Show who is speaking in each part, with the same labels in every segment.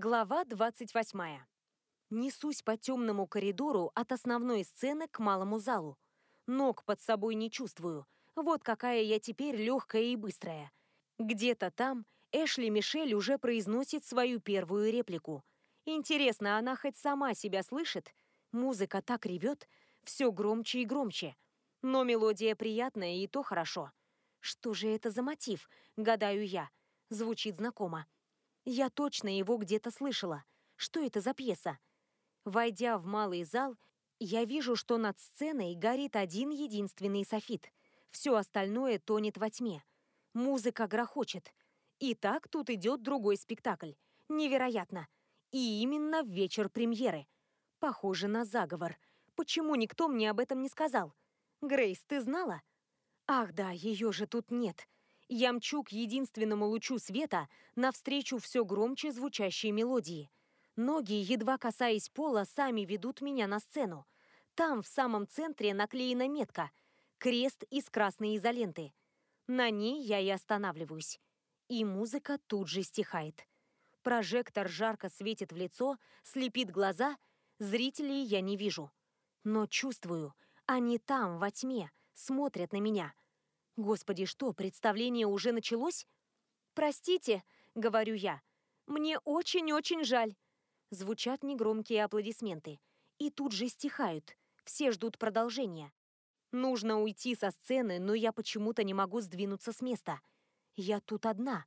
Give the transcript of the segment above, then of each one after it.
Speaker 1: Глава 28. Несусь по темному коридору от основной сцены к малому залу. Ног под собой не чувствую. Вот какая я теперь легкая и быстрая. Где-то там Эшли Мишель уже произносит свою первую реплику. Интересно, она хоть сама себя слышит? Музыка так ревет, все громче и громче. Но мелодия приятная, и то хорошо. Что же это за мотив, гадаю я. Звучит знакомо. Я точно его где-то слышала. Что это за пьеса? Войдя в малый зал, я вижу, что над сценой горит один единственный софит. Все остальное тонет во тьме. Музыка грохочет. И так тут идет другой спектакль. Невероятно. И именно в вечер премьеры. Похоже на заговор. Почему никто мне об этом не сказал? Грейс, ты знала? Ах да, ее же тут нет. Я мчу к единственному лучу света навстречу все громче звучащей мелодии. Ноги, едва касаясь пола, сами ведут меня на сцену. Там, в самом центре, наклеена метка — крест из красной изоленты. На ней я и останавливаюсь. И музыка тут же стихает. Прожектор жарко светит в лицо, слепит глаза, зрителей я не вижу. Но чувствую, они там, во тьме, смотрят на меня — Господи, что, представление уже началось? «Простите», — говорю я, — «мне очень-очень жаль». Звучат негромкие аплодисменты. И тут же стихают. Все ждут продолжения. Нужно уйти со сцены, но я почему-то не могу сдвинуться с места. Я тут одна.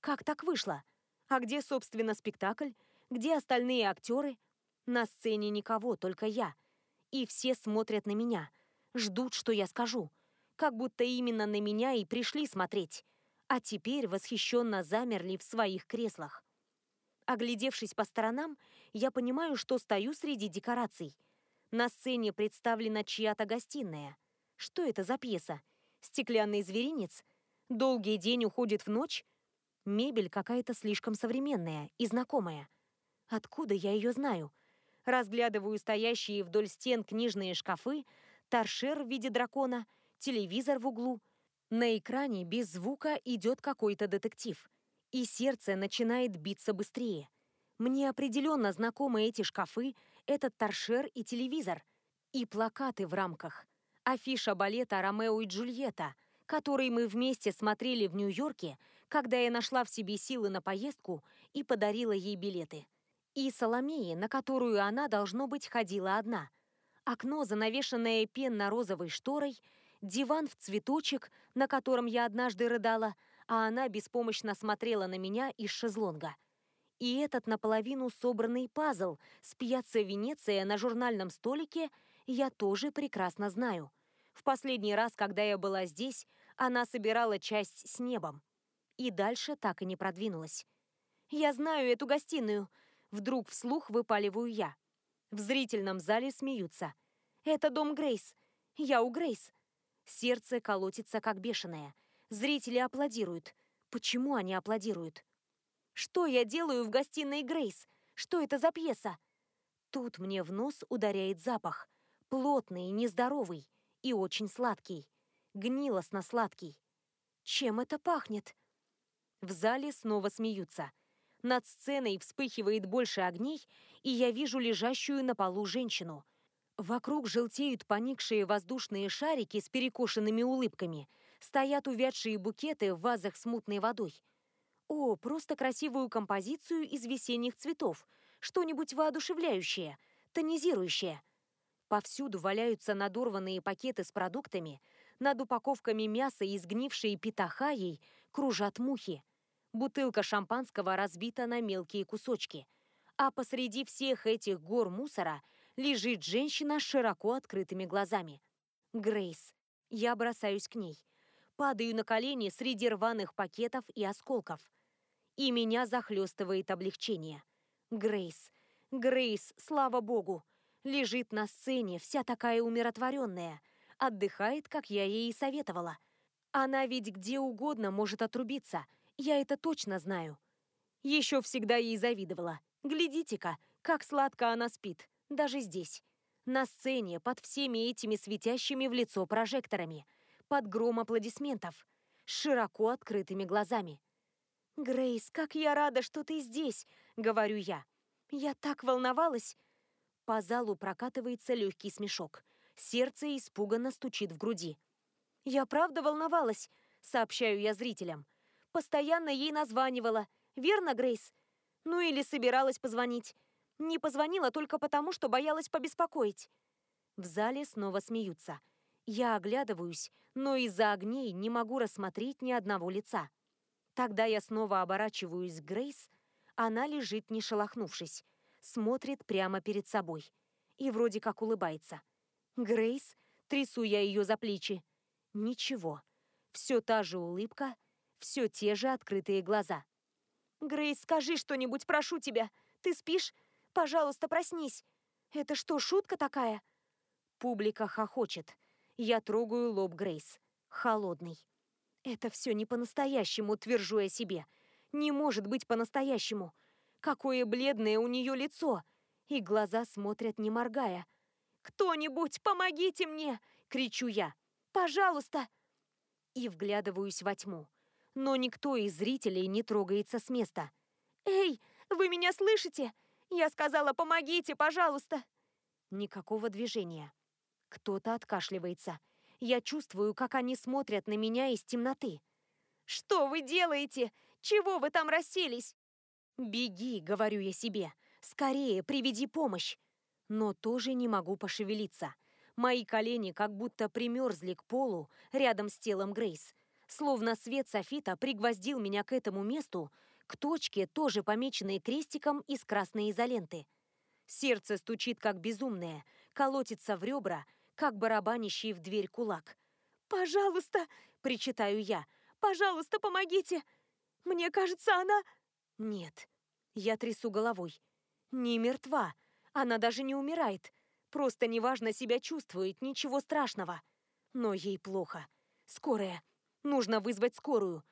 Speaker 1: Как так вышло? А где, собственно, спектакль? Где остальные актеры? На сцене никого, только я. И все смотрят на меня. Ждут, что я скажу как будто именно на меня и пришли смотреть, а теперь восхищенно замерли в своих креслах. Оглядевшись по сторонам, я понимаю, что стою среди декораций. На сцене представлена чья-то гостиная. Что это за пьеса? Стеклянный зверинец? Долгий день уходит в ночь? Мебель какая-то слишком современная и знакомая. Откуда я ее знаю? Разглядываю стоящие вдоль стен книжные шкафы, торшер в виде дракона — телевизор в углу. На экране без звука идет какой-то детектив. И сердце начинает биться быстрее. Мне определенно знакомы эти шкафы, этот торшер и телевизор. И плакаты в рамках. Афиша балета «Ромео и Джульетта», который мы вместе смотрели в Нью-Йорке, когда я нашла в себе силы на поездку и подарила ей билеты. И Соломеи, на которую она, должно быть, ходила одна. Окно, занавешенное пенно-розовой шторой, диван в цветочек, на котором я однажды рыдала, а она беспомощно смотрела на меня из шезлонга. И этот наполовину собранный пазл с пьяцца Венеция на журнальном столике я тоже прекрасно знаю. В последний раз, когда я была здесь, она собирала часть с небом. И дальше так и не продвинулась. «Я знаю эту гостиную», — вдруг вслух выпаливаю я. В зрительном зале смеются. «Это дом Грейс. Я у Грейс. Сердце колотится как бешеное. Зрители аплодируют. Почему они аплодируют? Что я делаю в гостиной Грейс? Что это за пьеса? Тут мне в нос ударяет запах. Плотный, нездоровый и очень сладкий. Гнилостно-сладкий. Чем это пахнет? В зале снова смеются. Над сценой вспыхивает больше огней, и я вижу лежащую на полу женщину. Вокруг желтеют поникшие воздушные шарики с перекошенными улыбками. Стоят увядшие букеты в вазах с мутной водой. О, просто красивую композицию из весенних цветов. Что-нибудь воодушевляющее, тонизирующее. Повсюду валяются надорванные пакеты с продуктами. Над упаковками мяса и сгнившей питахаей кружат мухи. Бутылка шампанского разбита на мелкие кусочки. А посреди всех этих гор мусора – лежит женщина с широко открытыми глазами. Грейс. Я бросаюсь к ней. Падаю на колени среди рваных пакетов и осколков. И меня захлестывает облегчение. Грейс. Грейс, слава богу. Лежит на сцене, вся такая умиротворенная. Отдыхает, как я ей и советовала. Она ведь где угодно может отрубиться. Я это точно знаю. Еще всегда ей завидовала. Глядите-ка, как сладко она спит даже здесь. На сцене, под всеми этими светящими в лицо прожекторами, под гром аплодисментов, с широко открытыми глазами. «Грейс, как я рада, что ты здесь!» — говорю я. «Я так волновалась!» По залу прокатывается легкий смешок. Сердце испуганно стучит в груди. «Я правда волновалась», — сообщаю я зрителям. «Постоянно ей названивала. Верно, Грейс? Ну или собиралась позвонить. Не позвонила только потому, что боялась побеспокоить». В зале снова смеются. Я оглядываюсь, но из-за огней не могу рассмотреть ни одного лица. Тогда я снова оборачиваюсь к Грейс. Она лежит, не шелохнувшись, смотрит прямо перед собой и вроде как улыбается. «Грейс?» — трясу я ее за плечи. Ничего. Все та же улыбка, все те же открытые глаза. «Грейс, скажи что-нибудь, прошу тебя. Ты спишь? Пожалуйста, проснись. Это что, шутка такая?» Публика хохочет. Я трогаю лоб Грейс. Холодный. Это все не по-настоящему, твержу я себе. Не может быть по-настоящему. Какое бледное у нее лицо. И глаза смотрят, не моргая. «Кто-нибудь, помогите мне!» — кричу я. «Пожалуйста!» И вглядываюсь во тьму. Но никто из зрителей не трогается с места. «Эй, вы меня слышите? Я сказала, помогите, пожалуйста!» Никакого движения. Кто-то откашливается. Я чувствую, как они смотрят на меня из темноты. «Что вы делаете? Чего вы там расселись?» «Беги», — говорю я себе. «Скорее, приведи помощь». Но тоже не могу пошевелиться. Мои колени как будто примерзли к полу рядом с телом Грейс. Словно свет софита пригвоздил меня к этому месту, к точке, тоже помеченной крестиком из красной изоленты. Сердце стучит как безумное, колотится в ребра, как барабанящий в дверь кулак. «Пожалуйста!» — причитаю я. «Пожалуйста, помогите! Мне кажется, она...» «Нет». Я трясу головой. «Не мертва. Она даже не умирает. Просто неважно себя чувствует, ничего страшного. Но ей плохо. Скорая. Нужно вызвать скорую.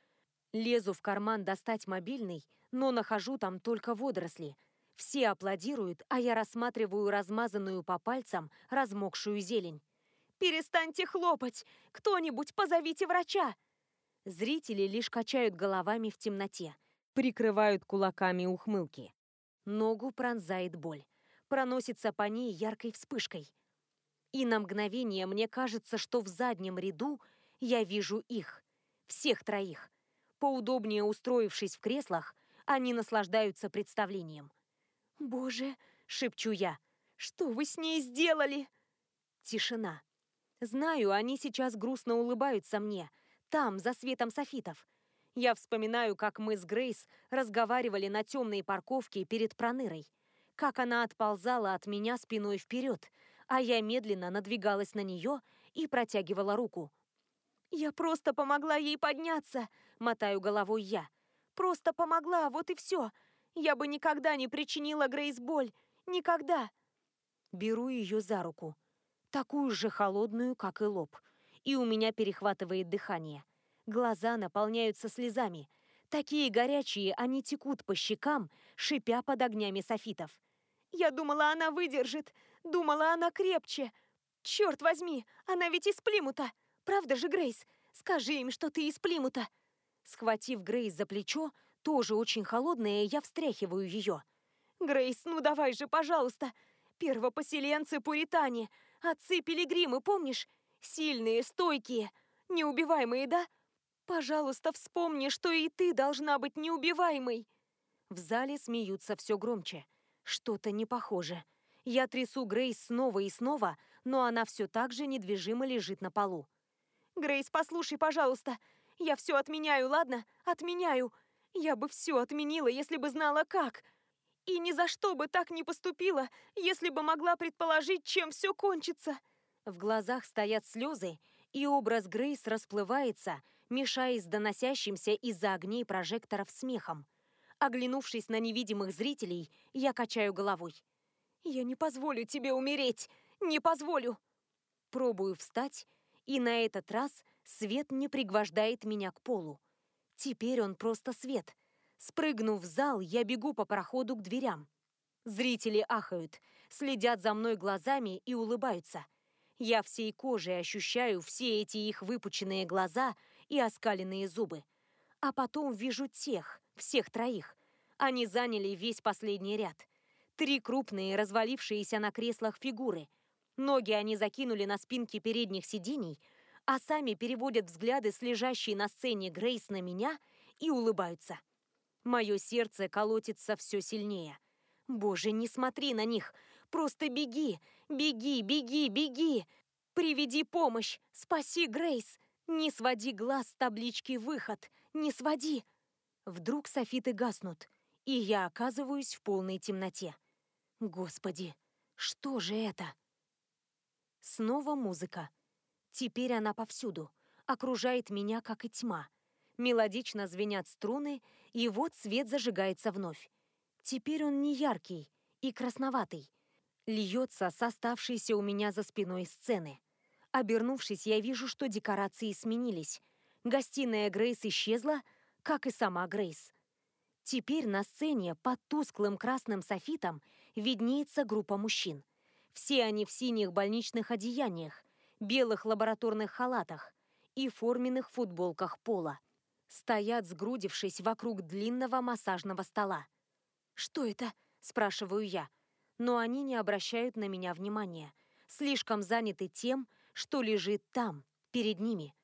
Speaker 1: Лезу в карман достать мобильный, но нахожу там только водоросли. Все аплодируют, а я рассматриваю размазанную по пальцам размокшую зелень. «Перестаньте хлопать! Кто-нибудь позовите врача!» Зрители лишь качают головами в темноте, прикрывают кулаками ухмылки. Ногу пронзает боль проносится по ней яркой вспышкой. И на мгновение мне кажется, что в заднем ряду я вижу их, всех троих. Поудобнее устроившись в креслах, они наслаждаются представлением. «Боже!» — шепчу я. «Что вы с ней сделали?» Тишина. Знаю, они сейчас грустно улыбаются мне, там, за светом софитов. Я вспоминаю, как мы с Грейс разговаривали на темной парковке перед Пронырой как она отползала от меня спиной вперед, а я медленно надвигалась на нее и протягивала руку. «Я просто помогла ей подняться», — мотаю головой я. «Просто помогла, вот и все. Я бы никогда не причинила Грейс боль. Никогда». Беру ее за руку. Такую же холодную, как и лоб. И у меня перехватывает дыхание. Глаза наполняются слезами. Такие горячие, они текут по щекам, шипя под огнями софитов. Я думала, она выдержит. Думала, она крепче. Черт возьми, она ведь из Плимута. Правда же, Грейс? Скажи им, что ты из Плимута. Схватив Грейс за плечо, тоже очень холодная, я встряхиваю ее. Грейс, ну давай же, пожалуйста. Первопоселенцы-пуритане, отцы-пилигримы, помнишь? Сильные, стойкие, неубиваемые, да? Пожалуйста, вспомни, что и ты должна быть неубиваемой. В зале смеются все громче. Что-то не похоже. Я трясу Грейс снова и снова, но она все так же недвижимо лежит на полу. «Грейс, послушай, пожалуйста. Я все отменяю, ладно? Отменяю. Я бы все отменила, если бы знала как. И ни за что бы так не поступила, если бы могла предположить, чем все кончится». В глазах стоят слезы, и образ Грейс расплывается, мешаясь доносящимся из-за огней прожекторов смехом. Оглянувшись на невидимых зрителей, я качаю головой. «Я не позволю тебе умереть! Не позволю!» Пробую встать, и на этот раз свет не пригвождает меня к полу. Теперь он просто свет. Спрыгнув в зал, я бегу по проходу к дверям. Зрители ахают, следят за мной глазами и улыбаются. Я всей кожей ощущаю все эти их выпученные глаза и оскаленные зубы. А потом вижу тех, Всех троих. Они заняли весь последний ряд. Три крупные, развалившиеся на креслах фигуры. Ноги они закинули на спинки передних сидений, а сами переводят взгляды с лежащей на сцене Грейс на меня и улыбаются. Мое сердце колотится все сильнее. Боже, не смотри на них. Просто беги, беги, беги, беги. Приведи помощь, спаси Грейс. Не своди глаз с таблички «Выход», не своди. Вдруг софиты гаснут, и я оказываюсь в полной темноте. Господи, что же это? Снова музыка. Теперь она повсюду, окружает меня, как и тьма. Мелодично звенят струны, и вот свет зажигается вновь. Теперь он не яркий и красноватый. Льется с оставшейся у меня за спиной сцены. Обернувшись, я вижу, что декорации сменились. Гостиная Грейс исчезла, как и сама Грейс. Теперь на сцене под тусклым красным софитом виднеется группа мужчин. Все они в синих больничных одеяниях, белых лабораторных халатах и форменных футболках пола. Стоят, сгрудившись вокруг длинного массажного стола. «Что это?» – спрашиваю я. Но они не обращают на меня внимания. Слишком заняты тем, что лежит там, перед ними.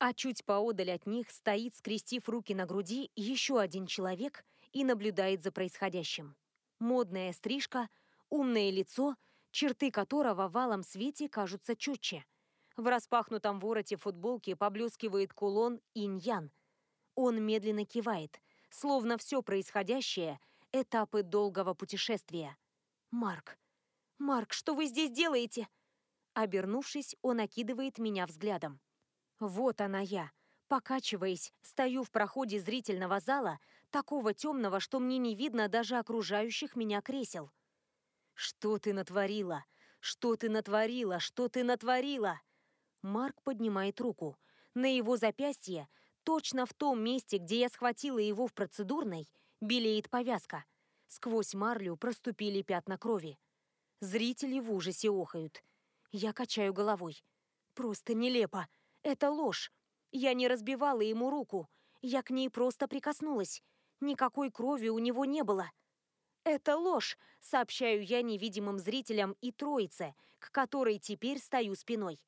Speaker 1: А чуть поодаль от них стоит, скрестив руки на груди, еще один человек и наблюдает за происходящим. Модная стрижка, умное лицо, черты которого в валом свете кажутся четче. В распахнутом вороте футболки поблескивает кулон инь-ян. Он медленно кивает, словно все происходящее — этапы долгого путешествия. «Марк! Марк, что вы здесь делаете?» Обернувшись, он окидывает меня взглядом. Вот она я. Покачиваясь, стою в проходе зрительного зала, такого темного, что мне не видно даже окружающих меня кресел. «Что ты натворила? Что ты натворила? Что ты натворила?» Марк поднимает руку. На его запястье, точно в том месте, где я схватила его в процедурной, белеет повязка. Сквозь марлю проступили пятна крови. Зрители в ужасе охают. Я качаю головой. Просто нелепо. Это ложь. Я не разбивала ему руку. Я к ней просто прикоснулась. Никакой крови у него не было. «Это ложь», — сообщаю я невидимым зрителям и троице, к которой теперь стою спиной.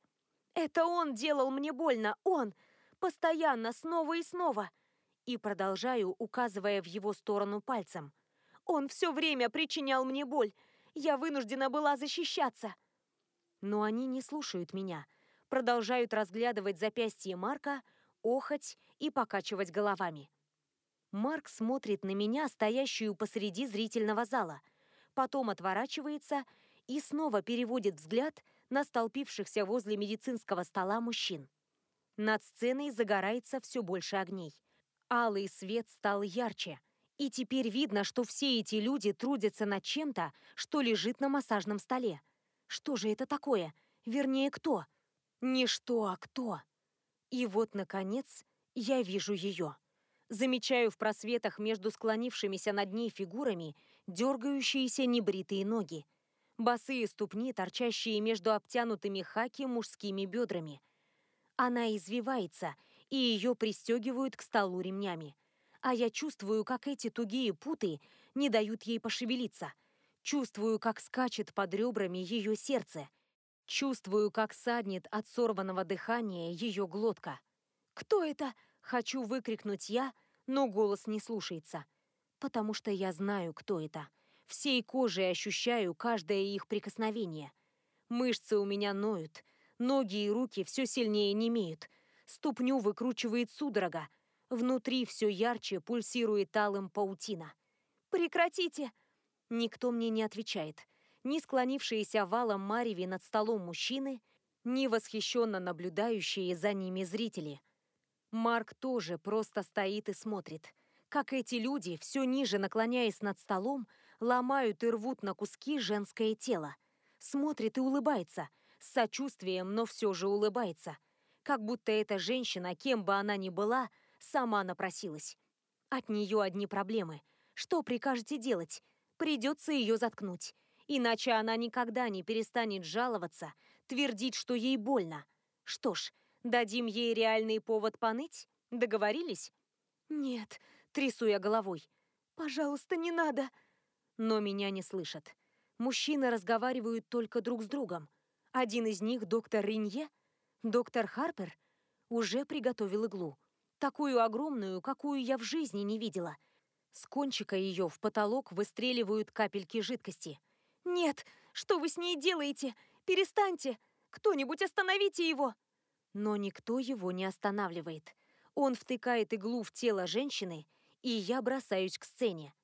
Speaker 1: «Это он делал мне больно, он! Постоянно, снова и снова!» И продолжаю, указывая в его сторону пальцем. «Он все время причинял мне боль. Я вынуждена была защищаться». Но они не слушают меня, продолжают разглядывать запястье Марка, охоть и покачивать головами. Марк смотрит на меня, стоящую посреди зрительного зала, потом отворачивается и снова переводит взгляд на столпившихся возле медицинского стола мужчин. Над сценой загорается все больше огней. Алый свет стал ярче, и теперь видно, что все эти люди трудятся над чем-то, что лежит на массажном столе. Что же это такое? Вернее, кто? Не что, а кто? И вот, наконец, я вижу ее. Замечаю в просветах между склонившимися над ней фигурами дергающиеся небритые ноги. Босые ступни, торчащие между обтянутыми хаки мужскими бедрами. Она извивается, и ее пристегивают к столу ремнями. А я чувствую, как эти тугие путы не дают ей пошевелиться – Чувствую, как скачет под ребрами ее сердце. Чувствую, как саднет от сорванного дыхания ее глотка. «Кто это?» — хочу выкрикнуть я, но голос не слушается. Потому что я знаю, кто это. Всей кожей ощущаю каждое их прикосновение. Мышцы у меня ноют, ноги и руки все сильнее немеют. Ступню выкручивает судорога. Внутри все ярче пульсирует алым паутина. «Прекратите!» Никто мне не отвечает. Ни склонившиеся валом Мареви над столом мужчины, ни восхищенно наблюдающие за ними зрители. Марк тоже просто стоит и смотрит. Как эти люди, все ниже наклоняясь над столом, ломают и рвут на куски женское тело. Смотрит и улыбается. С сочувствием, но все же улыбается. Как будто эта женщина, кем бы она ни была, сама напросилась. От нее одни проблемы. Что прикажете делать? Придется ее заткнуть. Иначе она никогда не перестанет жаловаться, твердить, что ей больно. Что ж, дадим ей реальный повод поныть? Договорились? Нет, Трясу я головой. «Пожалуйста, не надо!» Но меня не слышат. Мужчины разговаривают только друг с другом. Один из них, доктор Ринье, доктор Харпер, уже приготовил иглу. Такую огромную, какую я в жизни не видела. С кончика ее в потолок выстреливают капельки жидкости. «Нет! Что вы с ней делаете? Перестаньте! Кто-нибудь остановите его!» Но никто его не останавливает. Он втыкает иглу в тело женщины, и я бросаюсь к сцене.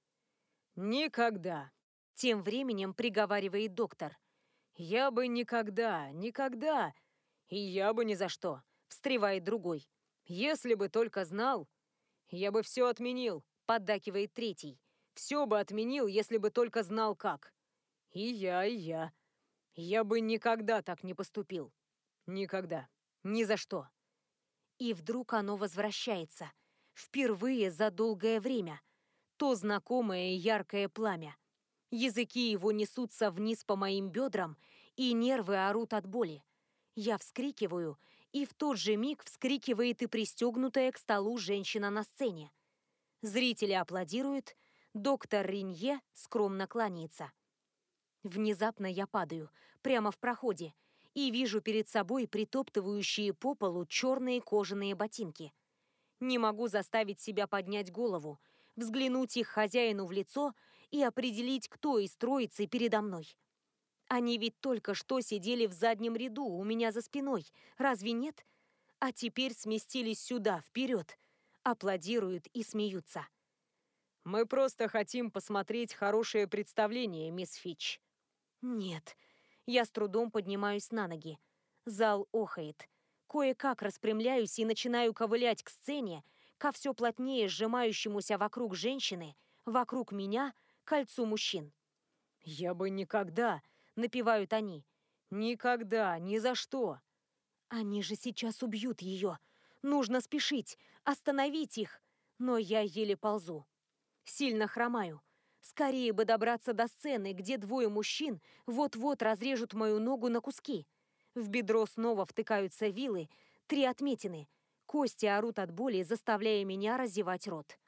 Speaker 2: «Никогда!» — тем временем приговаривает доктор. «Я бы никогда, никогда, и я бы ни за что!» — встревает другой. «Если бы только знал, я бы все отменил!» — поддакивает третий. «Все бы отменил, если бы только знал как!» «И я, и я. Я бы никогда так не поступил. Никогда. Ни за что!»
Speaker 1: И вдруг оно возвращается. Впервые за долгое время. То знакомое яркое пламя. Языки его несутся вниз по моим бедрам, и нервы орут от боли. Я вскрикиваю, и в тот же миг вскрикивает и пристегнутая к столу женщина на сцене. Зрители аплодируют, доктор Ринье скромно кланяется. Внезапно я падаю, прямо в проходе, и вижу перед собой притоптывающие по полу черные кожаные ботинки. Не могу заставить себя поднять голову, взглянуть их хозяину в лицо и определить, кто из троицы передо мной. Они ведь только что сидели в заднем ряду у меня за спиной, разве нет? А теперь сместились сюда, вперед, аплодируют и смеются.
Speaker 2: «Мы просто хотим посмотреть хорошее представление, мисс Фич».
Speaker 1: «Нет, я с трудом поднимаюсь на ноги. Зал охает. Кое-как распрямляюсь и начинаю ковылять к сцене, ко все плотнее сжимающемуся вокруг женщины, вокруг меня, кольцу мужчин.
Speaker 2: «Я бы никогда!» — напевают они. «Никогда! Ни за что!»
Speaker 1: Они же сейчас убьют ее. Нужно спешить, остановить их. Но я еле ползу. Сильно хромаю. Скорее бы добраться до сцены, где двое мужчин вот-вот разрежут мою ногу на куски. В бедро снова втыкаются вилы, три отметины. Кости орут от боли, заставляя меня разевать рот.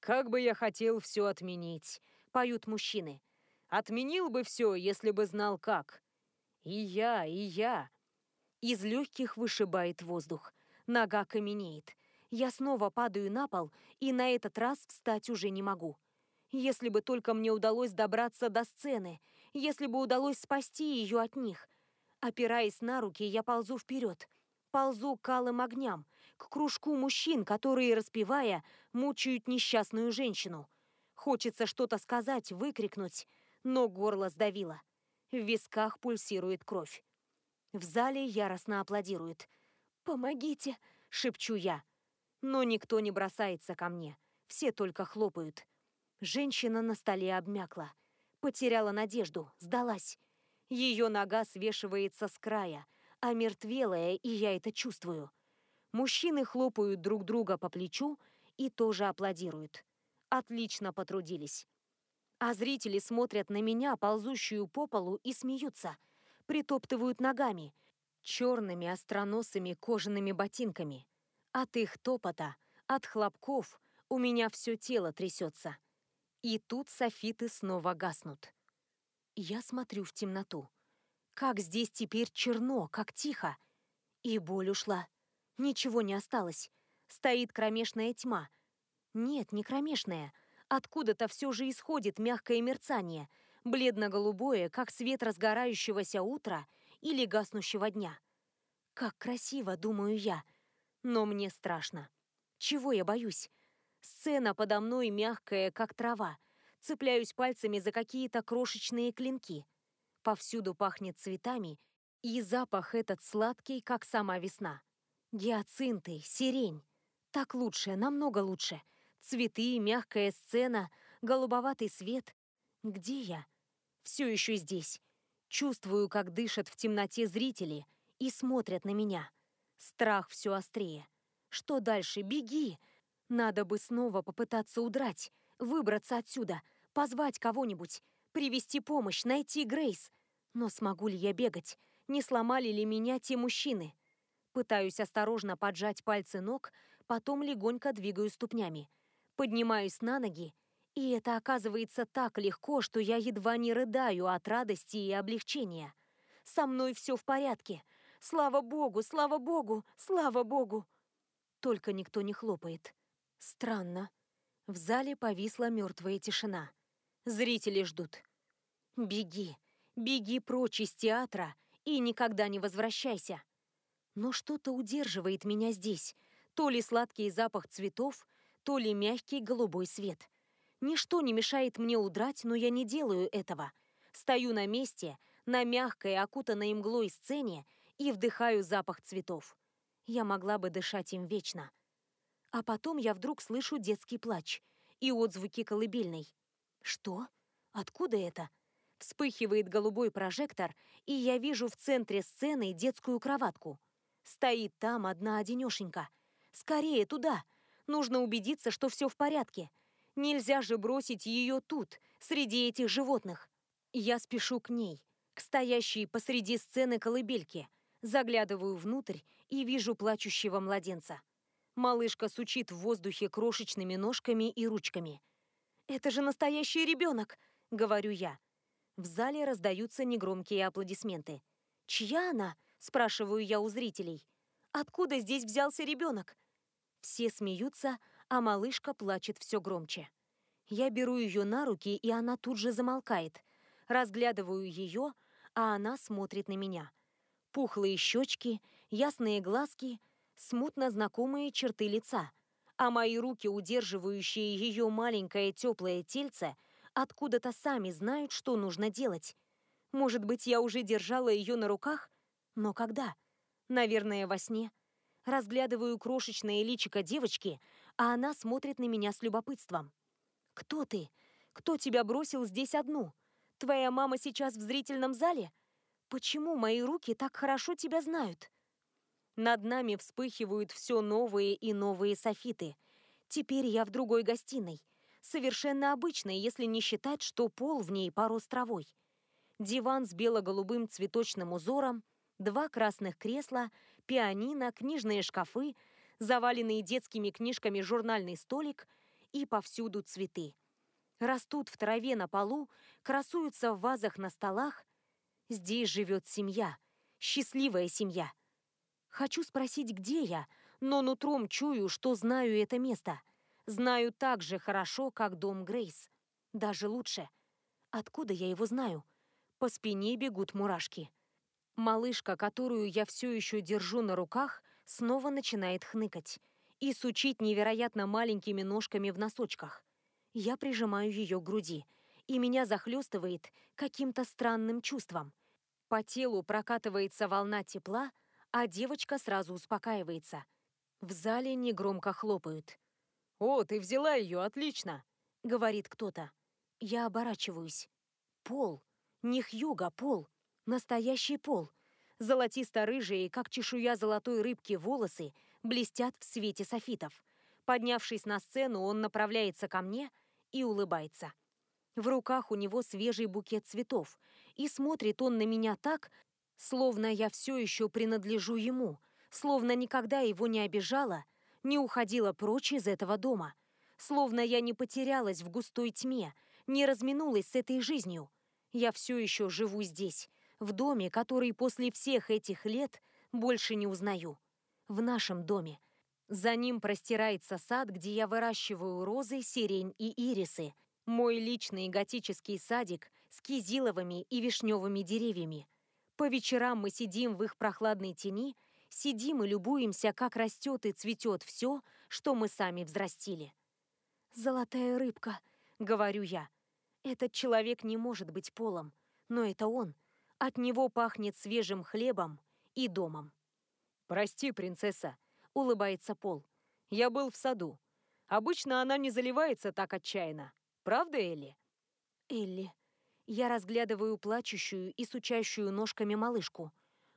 Speaker 2: «Как бы я хотел все отменить», — поют мужчины. «Отменил бы все, если бы знал как. И я, и я».
Speaker 1: Из легких вышибает воздух. Нога каменеет. Я снова падаю на пол, и на этот раз встать уже не могу. Если бы только мне удалось добраться до сцены, если бы удалось спасти ее от них. Опираясь на руки, я ползу вперед. Ползу к алым огням, к кружку мужчин, которые, распевая, мучают несчастную женщину. Хочется что-то сказать, выкрикнуть, но горло сдавило. В висках пульсирует кровь. В зале яростно аплодируют. «Помогите!» — шепчу я. Но никто не бросается ко мне. Все только хлопают. Женщина на столе обмякла. Потеряла надежду, сдалась. Ее нога свешивается с края, а мертвелая, и я это чувствую. Мужчины хлопают друг друга по плечу и тоже аплодируют. Отлично потрудились. А зрители смотрят на меня, ползущую по полу, и смеются. Притоптывают ногами, черными остроносыми кожаными ботинками. От их топота, от хлопков у меня все тело трясется. И тут софиты снова гаснут. Я смотрю в темноту. Как здесь теперь черно, как тихо. И боль ушла. Ничего не осталось. Стоит кромешная тьма. Нет, не кромешная. Откуда-то все же исходит мягкое мерцание, бледно-голубое, как свет разгорающегося утра или гаснущего дня. Как красиво, думаю я. Но мне страшно. Чего я боюсь? Сцена подо мной мягкая, как трава. Цепляюсь пальцами за какие-то крошечные клинки. Повсюду пахнет цветами, и запах этот сладкий, как сама весна. Гиацинты, сирень. Так лучше, намного лучше. Цветы, мягкая сцена, голубоватый свет. Где я? Все еще здесь. Чувствую, как дышат в темноте зрители и смотрят на меня. Страх все острее. Что дальше? Беги! Надо бы снова попытаться удрать, выбраться отсюда, позвать кого-нибудь, привести помощь, найти Грейс. Но смогу ли я бегать? Не сломали ли меня те мужчины? Пытаюсь осторожно поджать пальцы ног, потом легонько двигаю ступнями. Поднимаюсь на ноги, и это оказывается так легко, что я едва не рыдаю от радости и облегчения. Со мной все в порядке. Слава богу, слава богу, слава богу. Только никто не хлопает. Странно. В зале повисла мертвая тишина. Зрители ждут. Беги, беги прочь из театра и никогда не возвращайся. Но что-то удерживает меня здесь. То ли сладкий запах цветов, то ли мягкий голубой свет. Ничто не мешает мне удрать, но я не делаю этого. Стою на месте, на мягкой, окутанной мглой сцене и вдыхаю запах цветов. Я могла бы дышать им вечно. А потом я вдруг слышу детский плач и отзвуки колыбельной. Что? Откуда это? Вспыхивает голубой прожектор, и я вижу в центре сцены детскую кроватку. Стоит там одна одинешенька. Скорее туда! Нужно убедиться, что все в порядке. Нельзя же бросить ее тут, среди этих животных. Я спешу к ней, к стоящей посреди сцены колыбельке. Заглядываю внутрь и вижу плачущего младенца. Малышка сучит в воздухе крошечными ножками и ручками. «Это же настоящий ребенок!» — говорю я. В зале раздаются негромкие аплодисменты. «Чья она?» — спрашиваю я у зрителей. «Откуда здесь взялся ребенок?» Все смеются, а малышка плачет все громче. Я беру ее на руки, и она тут же замолкает. Разглядываю ее, а она смотрит на меня. Пухлые щечки, ясные глазки, смутно знакомые черты лица. А мои руки, удерживающие ее маленькое теплое тельце, откуда-то сами знают, что нужно делать. Может быть, я уже держала ее на руках? Но когда? Наверное, во сне. Разглядываю крошечное личико девочки, а она смотрит на меня с любопытством. «Кто ты? Кто тебя бросил здесь одну? Твоя мама сейчас в зрительном зале? Почему мои руки так хорошо тебя знают?» Над нами вспыхивают все новые и новые софиты. Теперь я в другой гостиной. Совершенно обычной, если не считать, что пол в ней порос травой. Диван с бело-голубым цветочным узором, два красных кресла, пианино, книжные шкафы, заваленные детскими книжками журнальный столик и повсюду цветы. Растут в траве на полу, красуются в вазах на столах. Здесь живет семья, счастливая семья. Хочу спросить, где я, но нутром чую, что знаю это место. Знаю так же хорошо, как дом Грейс. Даже лучше. Откуда я его знаю? По спине бегут мурашки. Малышка, которую я все еще держу на руках, снова начинает хныкать и сучить невероятно маленькими ножками в носочках. Я прижимаю ее к груди, и меня захлестывает каким-то странным чувством. По телу прокатывается волна тепла, а девочка сразу успокаивается. В зале негромко хлопают.
Speaker 2: «О, ты взяла ее, отлично!»
Speaker 1: — говорит кто-то. Я оборачиваюсь. Пол. Не Хьюга, пол. Настоящий пол. Золотисто-рыжие, как чешуя золотой рыбки, волосы блестят в свете софитов. Поднявшись на сцену, он направляется ко мне и улыбается. В руках у него свежий букет цветов, и смотрит он на меня так, словно я все еще принадлежу ему, словно никогда его не обижала, не уходила прочь из этого дома, словно я не потерялась в густой тьме, не разминулась с этой жизнью. Я все еще живу здесь, в доме, который после всех этих лет больше не узнаю. В нашем доме. За ним простирается сад, где я выращиваю розы, сирень и ирисы. Мой личный готический садик с кизиловыми и вишневыми деревьями. По вечерам мы сидим в их прохладной тени, сидим и любуемся, как растет и цветет все, что мы сами взрастили. «Золотая рыбка», — говорю я. Этот человек не может быть полом, но это он — от него пахнет свежим хлебом и домом.
Speaker 2: «Прости, принцесса», — улыбается Пол. «Я был в саду. Обычно она не заливается так отчаянно. Правда, Элли?»
Speaker 1: «Элли». Я разглядываю плачущую и сучащую ножками малышку.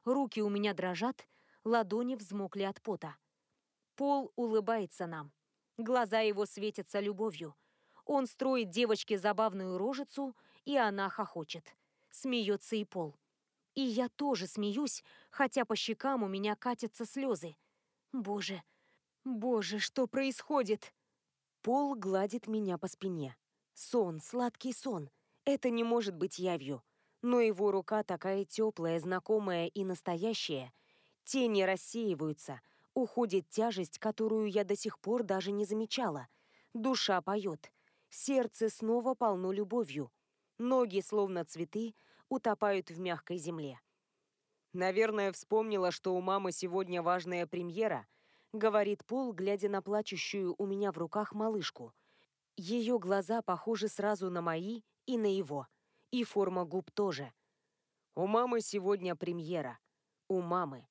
Speaker 1: Руки у меня дрожат, ладони взмокли от пота. Пол улыбается нам. Глаза его светятся любовью. Он строит девочке забавную рожицу, и она хохочет смеется и Пол. И я тоже смеюсь, хотя по щекам у меня катятся слезы. Боже, боже, что происходит? Пол гладит меня по спине. Сон, сладкий сон. Это не может быть явью. Но его рука такая теплая, знакомая и настоящая. Тени рассеиваются. Уходит тяжесть, которую я до сих пор даже не замечала. Душа поет. Сердце снова полно любовью. Ноги, словно цветы, утопают в мягкой земле.
Speaker 2: «Наверное, вспомнила, что у мамы сегодня важная премьера», говорит Пол, глядя на плачущую у меня в руках малышку.
Speaker 1: Ее глаза похожи сразу на мои и на его. И форма губ тоже.
Speaker 2: У мамы сегодня премьера. У мамы.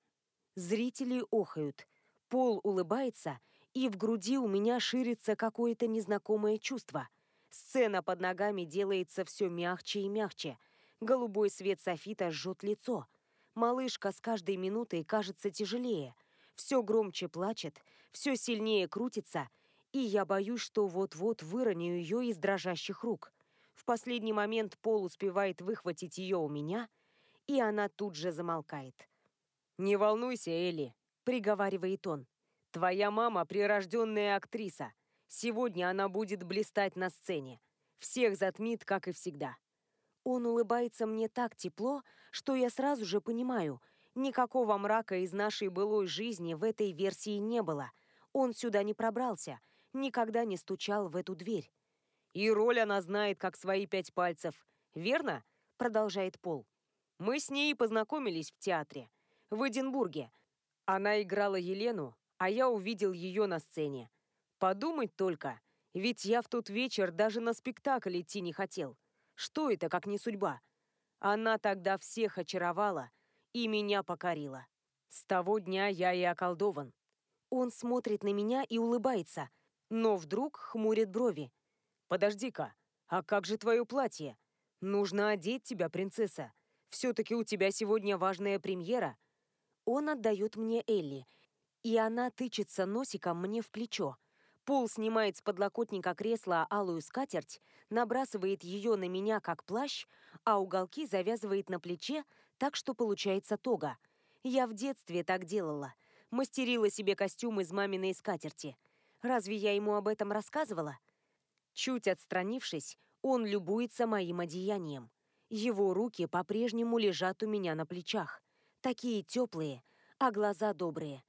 Speaker 1: Зрители охают. Пол улыбается, и в груди у меня ширится какое-то незнакомое чувство. Сцена под ногами делается все мягче и мягче. Голубой свет софита жжет лицо. Малышка с каждой минутой кажется тяжелее. Все громче плачет, все сильнее крутится, и я боюсь, что вот-вот выроню ее из дрожащих рук. В последний момент Пол успевает выхватить ее у меня, и она тут же замолкает.
Speaker 2: «Не волнуйся, Элли», — приговаривает он. Твоя мама прирожденная актриса. Сегодня она будет блистать на сцене. Всех затмит, как и всегда.
Speaker 1: Он улыбается мне так тепло, что я сразу же понимаю, никакого мрака из нашей былой жизни в этой версии не было. Он сюда не пробрался, никогда не стучал в эту дверь.
Speaker 2: И роль она знает, как свои пять пальцев. Верно? Продолжает Пол. Мы с ней познакомились в театре. В Эдинбурге. Она играла Елену, а я увидел ее на сцене. Подумать только, ведь я в тот вечер даже на спектакль идти не хотел. Что это, как не судьба? Она тогда всех очаровала и меня покорила. С того дня я и околдован.
Speaker 1: Он смотрит на меня и улыбается, но вдруг хмурит брови.
Speaker 2: «Подожди-ка, а как же твое платье? Нужно одеть тебя, принцесса. Все-таки у тебя сегодня важная премьера».
Speaker 1: Он отдает мне Элли — и она тычется носиком мне в плечо. Пол снимает с подлокотника кресла алую скатерть, набрасывает ее на меня как плащ, а уголки завязывает на плече, так что получается тога. Я в детстве так делала. Мастерила себе костюм из маминой скатерти. Разве я ему об этом рассказывала? Чуть отстранившись, он любуется моим одеянием. Его руки по-прежнему лежат у меня на плечах. Такие теплые, а глаза добрые.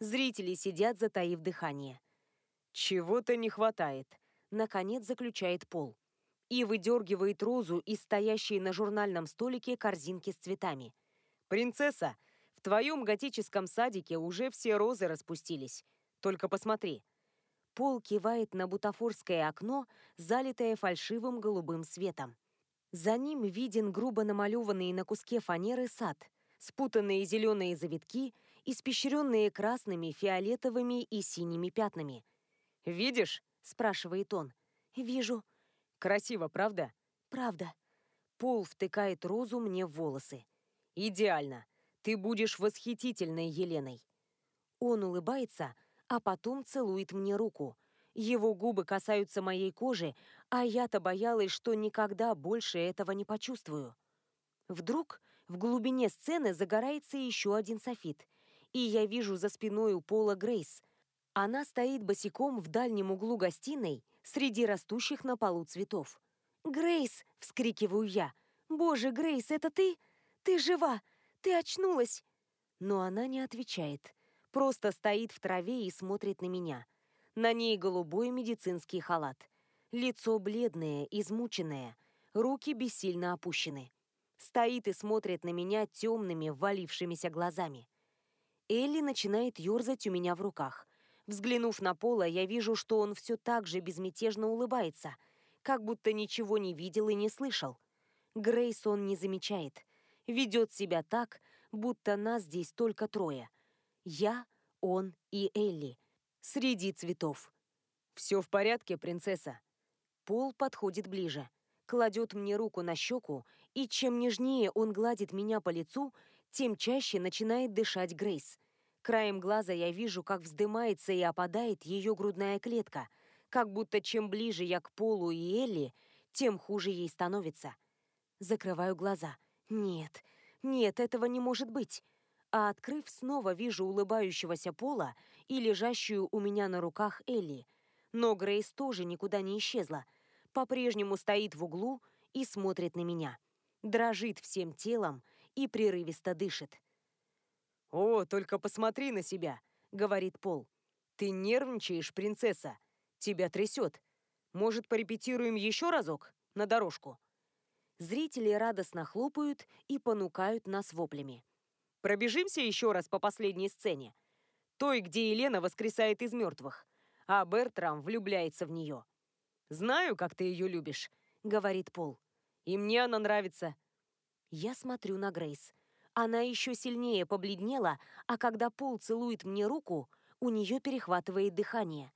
Speaker 1: Зрители сидят, затаив дыхание.
Speaker 2: «Чего-то не хватает», —
Speaker 1: наконец заключает Пол. И выдергивает розу из стоящей на журнальном столике корзинки с цветами.
Speaker 2: «Принцесса, в твоем готическом садике уже все розы распустились. Только посмотри».
Speaker 1: Пол кивает на бутафорское окно, залитое фальшивым голубым светом. За ним виден грубо намалеванный на куске фанеры сад, спутанные зеленые завитки испещренные красными, фиолетовыми и синими пятнами.
Speaker 2: «Видишь?» – спрашивает он.
Speaker 1: «Вижу».
Speaker 2: «Красиво, правда?»
Speaker 1: «Правда». Пол втыкает розу мне в волосы.
Speaker 2: «Идеально. Ты будешь восхитительной Еленой».
Speaker 1: Он улыбается, а потом целует мне руку. Его губы касаются моей кожи, а я-то боялась, что никогда больше этого не почувствую. Вдруг в глубине сцены загорается еще один софит – и я вижу за спиной у Пола Грейс. Она стоит босиком в дальнем углу гостиной среди растущих на полу цветов. «Грейс!» — вскрикиваю я. «Боже, Грейс, это ты? Ты жива! Ты очнулась!» Но она не отвечает. Просто стоит в траве и смотрит на меня. На ней голубой медицинский халат. Лицо бледное, измученное. Руки бессильно опущены. Стоит и смотрит на меня темными, ввалившимися глазами. Элли начинает ерзать у меня в руках. Взглянув на Пола, я вижу, что он все так же безмятежно улыбается, как будто ничего не видел и не слышал. Грейс он не замечает. Ведет себя так, будто нас здесь только трое. Я, он и Элли. Среди цветов.
Speaker 2: «Все в порядке, принцесса?»
Speaker 1: Пол подходит ближе, кладет мне руку на щеку, и чем нежнее он гладит меня по лицу, тем чаще начинает дышать Грейс. Краем глаза я вижу, как вздымается и опадает ее грудная клетка, как будто чем ближе я к Полу и Элли, тем хуже ей становится. Закрываю глаза. Нет, нет, этого не может быть. А открыв, снова вижу улыбающегося Пола и лежащую у меня на руках Элли. Но Грейс тоже никуда не исчезла. По-прежнему стоит в углу и смотрит на меня. Дрожит всем телом и прерывисто дышит.
Speaker 2: «О, только посмотри на себя», — говорит Пол. «Ты нервничаешь, принцесса. Тебя трясет. Может, порепетируем еще разок на дорожку?»
Speaker 1: Зрители радостно хлопают и понукают нас воплями.
Speaker 2: «Пробежимся еще раз по последней сцене. Той, где Елена воскресает из мертвых, а Бертрам влюбляется в нее. Знаю, как ты ее любишь», — говорит Пол. «И мне она нравится».
Speaker 1: Я смотрю на Грейс. Она еще сильнее побледнела, а когда Пол целует мне руку, у нее перехватывает дыхание.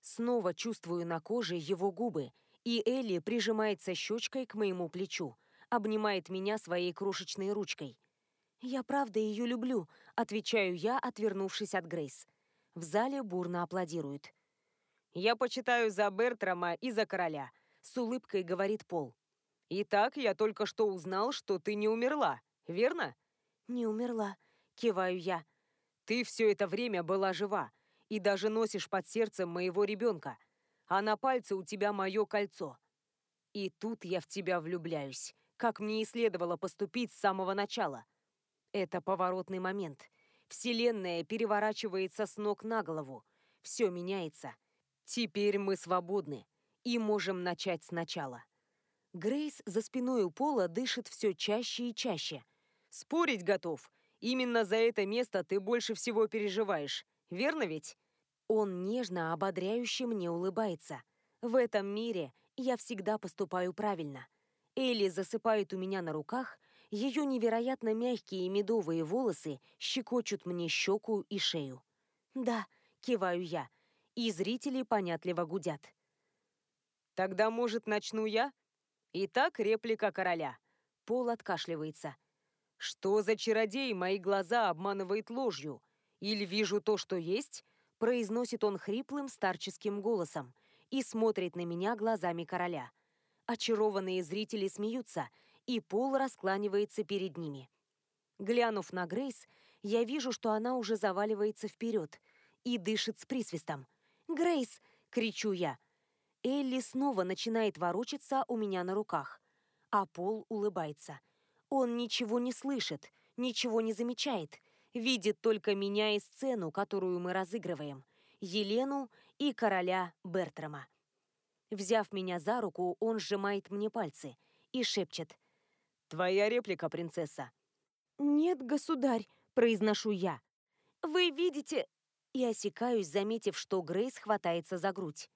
Speaker 1: Снова чувствую на коже его губы, и Элли прижимается щечкой к моему плечу, обнимает меня своей крошечной ручкой. «Я правда ее люблю», — отвечаю я, отвернувшись от Грейс. В зале бурно аплодируют.
Speaker 2: «Я почитаю за Бертрама и за короля», — с улыбкой говорит Пол. «Итак, я только что узнал, что ты не умерла, верно?»
Speaker 1: «Не умерла», — киваю я.
Speaker 2: «Ты все это время была жива и даже носишь под сердцем моего ребенка, а на пальце у тебя мое кольцо. И тут я в тебя влюбляюсь, как мне и следовало поступить с самого начала. Это поворотный момент. Вселенная переворачивается с ног на голову. Все меняется. Теперь мы свободны и можем начать сначала».
Speaker 1: Грейс за спиной у Пола дышит все чаще и чаще —
Speaker 2: Спорить готов. Именно за это место ты больше всего переживаешь. Верно ведь?
Speaker 1: Он нежно, ободряюще мне улыбается. В этом мире я всегда поступаю правильно. Элли засыпает у меня на руках, ее невероятно мягкие медовые волосы щекочут мне щеку и шею. «Да», — киваю я, и зрители понятливо гудят.
Speaker 2: «Тогда, может, начну я?» Итак, реплика короля. Пол откашливается. Что за чародей мои глаза обманывает ложью? Или вижу то, что есть?
Speaker 1: Произносит он хриплым старческим голосом и смотрит на меня глазами короля. Очарованные зрители смеются, и Пол раскланивается перед ними. Глянув на Грейс, я вижу, что она уже заваливается вперед и дышит с присвистом. «Грейс!» — кричу я. Элли снова начинает ворочаться у меня на руках, а Пол улыбается. Он ничего не слышит, ничего не замечает, видит только меня и сцену, которую мы разыгрываем, Елену и короля Бертрама. Взяв меня за руку, он сжимает мне пальцы и шепчет.
Speaker 2: «Твоя реплика, принцесса».
Speaker 1: «Нет, государь», — произношу я. «Вы видите...» И осекаюсь, заметив, что Грейс хватается за грудь.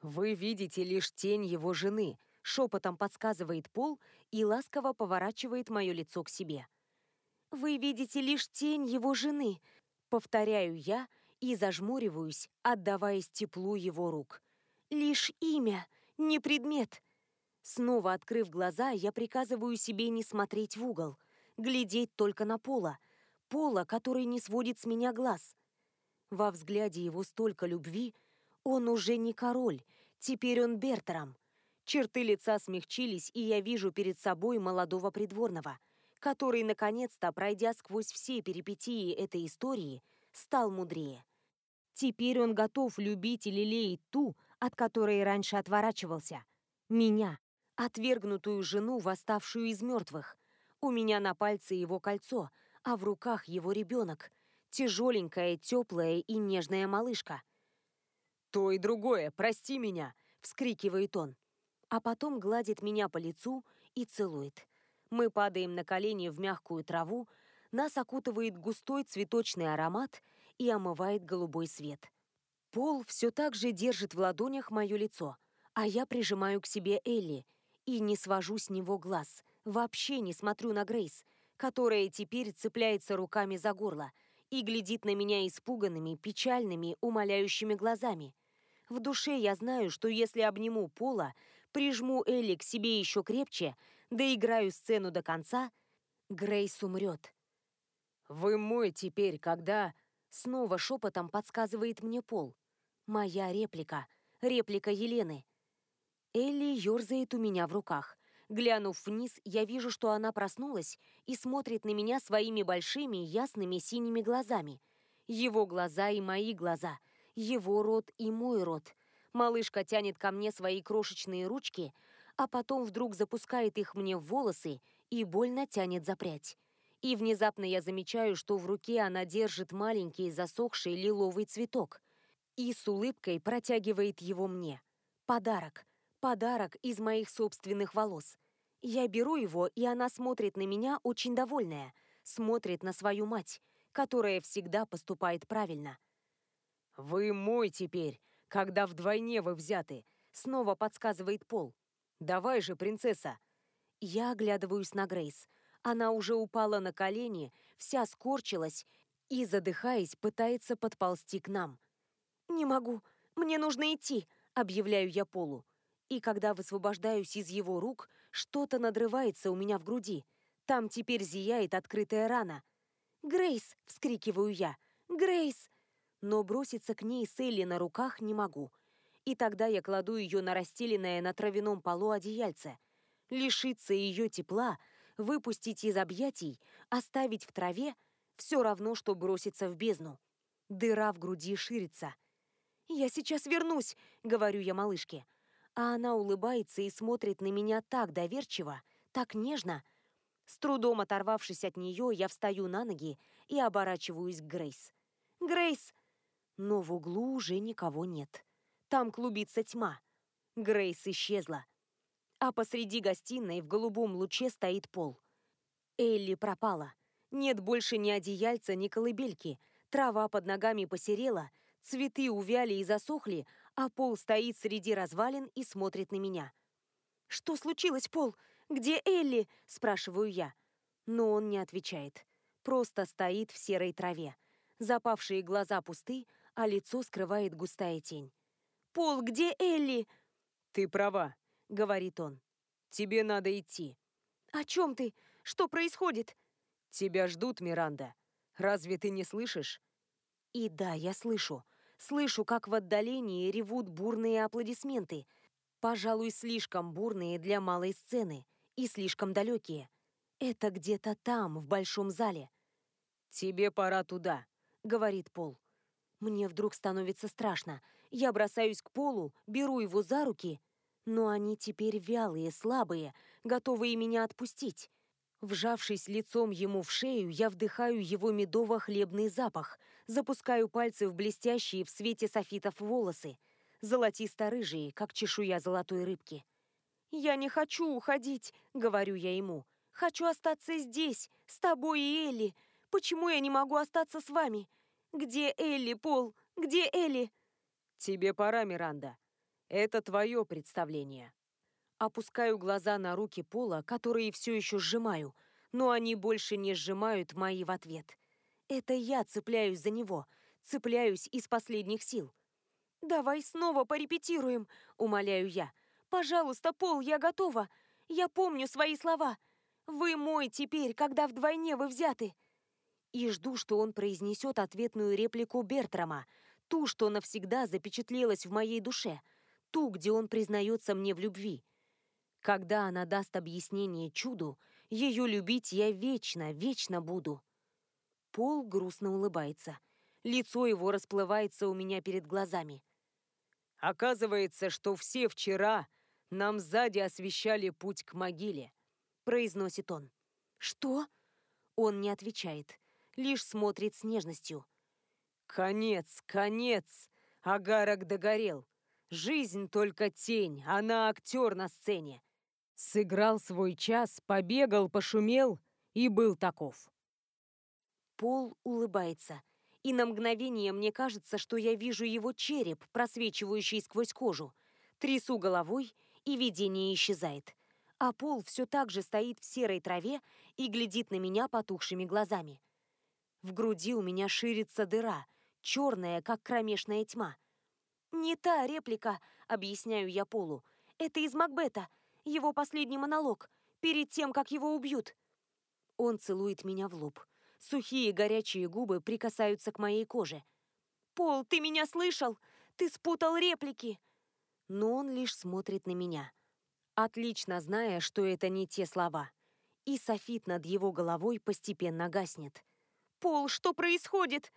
Speaker 2: «Вы видите лишь тень его жены», шепотом подсказывает Пол и ласково поворачивает мое лицо к себе.
Speaker 1: «Вы видите лишь тень его жены», — повторяю я и зажмуриваюсь, отдаваясь теплу его рук. «Лишь имя, не предмет». Снова открыв глаза, я приказываю себе не смотреть в угол, глядеть только на Пола, Пола, который не сводит с меня глаз. Во взгляде его столько любви, он уже не король, теперь он Бертером. Черты лица смягчились, и я вижу перед собой молодого придворного, который, наконец-то, пройдя сквозь все перипетии этой истории, стал мудрее. Теперь он готов любить и лелеять ту, от которой раньше отворачивался. Меня, отвергнутую жену, восставшую из мертвых. У меня на пальце его кольцо, а в руках его ребенок. Тяжеленькая, теплая и нежная малышка.
Speaker 2: «То и другое, прости меня!» — вскрикивает он
Speaker 1: а потом гладит меня по лицу и целует. Мы падаем на колени в мягкую траву, нас окутывает густой цветочный аромат и омывает голубой свет. Пол все так же держит в ладонях мое лицо, а я прижимаю к себе Элли и не свожу с него глаз, вообще не смотрю на Грейс, которая теперь цепляется руками за горло и глядит на меня испуганными, печальными, умоляющими глазами. В душе я знаю, что если обниму Пола, прижму Элли к себе еще крепче, доиграю сцену до конца, Грейс умрет.
Speaker 2: «Вы мой теперь, когда...»
Speaker 1: Снова шепотом подсказывает мне Пол. Моя реплика. Реплика Елены. Элли ерзает у меня в руках. Глянув вниз, я вижу, что она проснулась и смотрит на меня своими большими, ясными синими глазами. Его глаза и мои глаза. Его рот и мой рот. Малышка тянет ко мне свои крошечные ручки, а потом вдруг запускает их мне в волосы и больно тянет за прядь. И внезапно я замечаю, что в руке она держит маленький засохший лиловый цветок и с улыбкой протягивает его мне. Подарок. Подарок из моих собственных волос. Я беру его, и она смотрит на меня очень довольная, смотрит на свою мать, которая всегда поступает правильно.
Speaker 2: «Вы мой теперь, когда вдвойне вы взяты», — снова подсказывает Пол. «Давай же, принцесса!»
Speaker 1: Я оглядываюсь на Грейс. Она уже упала на колени, вся скорчилась и, задыхаясь, пытается подползти к нам. «Не могу, мне нужно идти», — объявляю я Полу. И когда высвобождаюсь из его рук, что-то надрывается у меня в груди. Там теперь зияет открытая рана. «Грейс!» — вскрикиваю я. «Грейс!» Но броситься к ней с Элли на руках не могу. И тогда я кладу ее на расстеленное на травяном полу одеяльце. Лишиться ее тепла, выпустить из объятий, оставить в траве — все равно, что броситься в бездну. Дыра в груди ширится. «Я сейчас вернусь», — говорю я малышке. А она улыбается и смотрит на меня так доверчиво, так нежно. С трудом оторвавшись от нее, я встаю на ноги и оборачиваюсь к Грейс. «Грейс!» Но в углу уже никого нет. Там клубится тьма. Грейс исчезла. А посреди гостиной в голубом луче стоит пол. Элли пропала. Нет больше ни одеяльца, ни колыбельки. Трава под ногами посерела, цветы увяли и засохли, а Пол стоит среди развалин и смотрит на меня. «Что случилось, Пол? Где Элли?» – спрашиваю я. Но он не отвечает. Просто стоит в серой траве. Запавшие глаза пусты, а лицо скрывает густая тень. «Пол, где Элли?»
Speaker 2: «Ты права», — говорит он. «Тебе надо идти».
Speaker 1: «О чем ты? Что происходит?»
Speaker 2: «Тебя ждут, Миранда. Разве ты не слышишь?»
Speaker 1: И да, я слышу. Слышу, как в отдалении ревут бурные аплодисменты. Пожалуй, слишком бурные для малой сцены и слишком далекие. Это где-то там, в большом зале.
Speaker 2: «Тебе пора туда», — говорит Пол.
Speaker 1: Мне вдруг становится страшно. Я бросаюсь к Полу, беру его за руки, но они теперь вялые, слабые, готовые меня отпустить. Вжавшись лицом ему в шею, я вдыхаю его медово-хлебный запах, запускаю пальцы в блестящие в свете софитов волосы, золотисто-рыжие, как чешуя золотой рыбки. «Я не хочу уходить», — говорю я ему. «Хочу остаться здесь, с тобой и Элли. Почему я не могу остаться с вами? Где Элли, Пол? Где Элли?»
Speaker 2: «Тебе пора, Миранда. Это твое представление».
Speaker 1: Опускаю глаза на руки Пола, которые все еще сжимаю, но они больше не сжимают мои в ответ. Это я цепляюсь за него, цепляюсь из последних сил. «Давай снова порепетируем», — умоляю я. «Пожалуйста, Пол, я готова. Я помню свои слова. Вы мой теперь, когда вдвойне вы взяты». И жду, что он произнесет ответную реплику Бертрама, ту, что навсегда запечатлелась в моей душе, ту, где он признается мне в любви. Когда она даст объяснение чуду, ее любить я вечно, вечно буду. Пол грустно улыбается. Лицо его расплывается у меня перед глазами.
Speaker 2: «Оказывается, что все вчера нам сзади освещали путь к могиле», — произносит он.
Speaker 1: «Что?» Он не отвечает, лишь смотрит с нежностью.
Speaker 2: «Конец, конец! Агарок догорел. Жизнь только тень, она актер на сцене. Сыграл свой час, побегал, пошумел и был таков.
Speaker 1: Пол улыбается, и на мгновение мне кажется, что я вижу его череп, просвечивающий сквозь кожу. Трясу головой, и видение исчезает. А Пол все так же стоит в серой траве и глядит на меня потухшими глазами. В груди у меня ширится дыра, черная, как кромешная тьма. «Не та реплика», — объясняю я Полу. «Это из Макбета его последний монолог, перед тем, как его убьют. Он целует меня в лоб. Сухие горячие губы прикасаются к моей коже. «Пол, ты меня слышал? Ты спутал реплики!» Но он лишь смотрит на меня, отлично зная, что это не те слова. И софит над его головой постепенно гаснет. «Пол, что происходит?»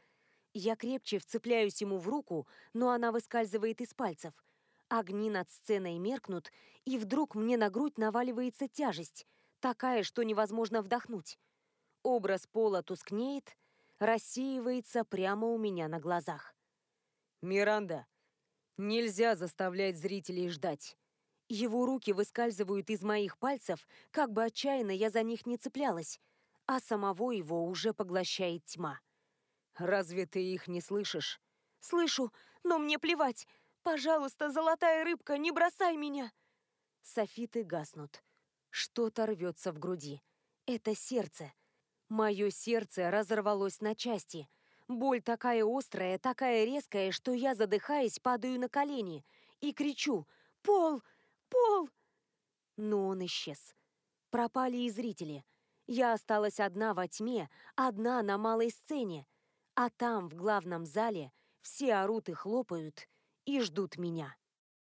Speaker 1: Я крепче вцепляюсь ему в руку, но она выскальзывает из пальцев. Огни над сценой меркнут, и вдруг мне на грудь наваливается тяжесть, такая, что невозможно вдохнуть. Образ пола тускнеет, рассеивается прямо у меня на глазах.
Speaker 2: «Миранда, нельзя заставлять зрителей ждать».
Speaker 1: Его руки выскальзывают из моих пальцев, как бы отчаянно я за них не цеплялась, а самого его уже поглощает тьма.
Speaker 2: «Разве ты их не слышишь?»
Speaker 1: «Слышу, но мне плевать. Пожалуйста, золотая рыбка, не бросай меня!» Софиты гаснут. Что-то рвется в груди. Это сердце. Мое сердце разорвалось на части. Боль такая острая, такая резкая, что я, задыхаясь, падаю на колени и кричу «Пол! Пол!» Но он исчез. Пропали и зрители. Я осталась одна во тьме, одна на малой сцене. А там, в главном зале, все орут и хлопают и ждут меня.